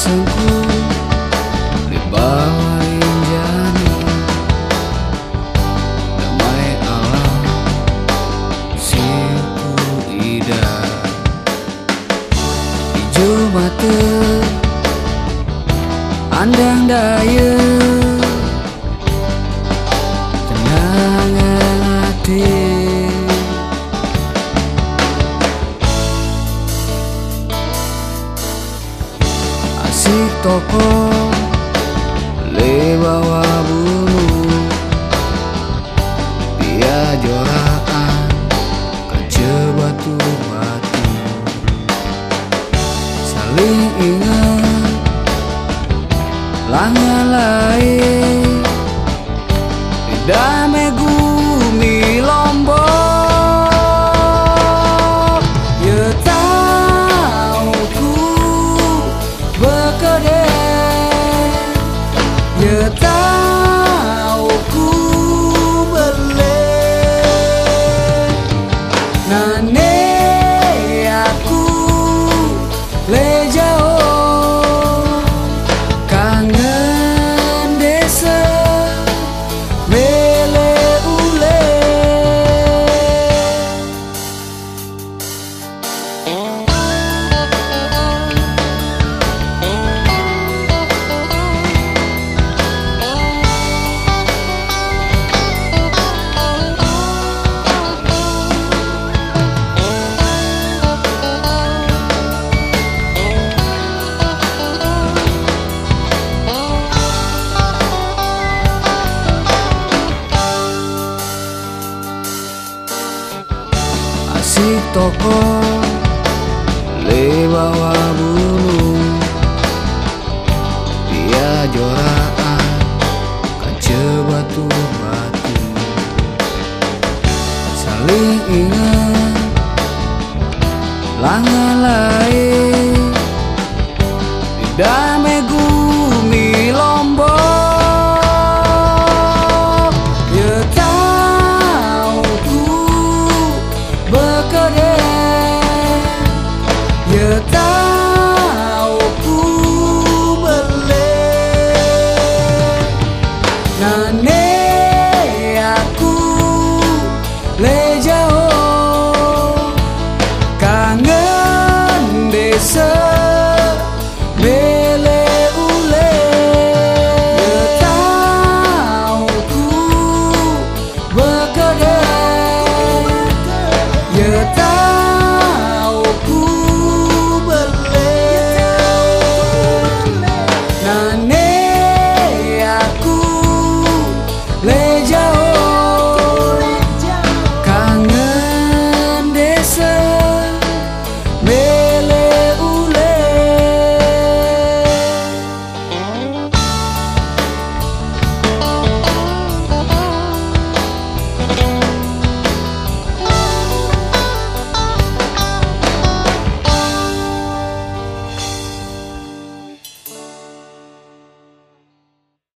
Desangku di bawah rinjani Damai alam siku ida Hijau mata Andang daya toko Le bawah bulu. Dia joraan Kaca batu-batu Saling ingat Langan lain. Tidak megumi Na, na. Asik toko le bawah bulu. Dia joraan kaca batu-batu Saling ingat langan Na, na.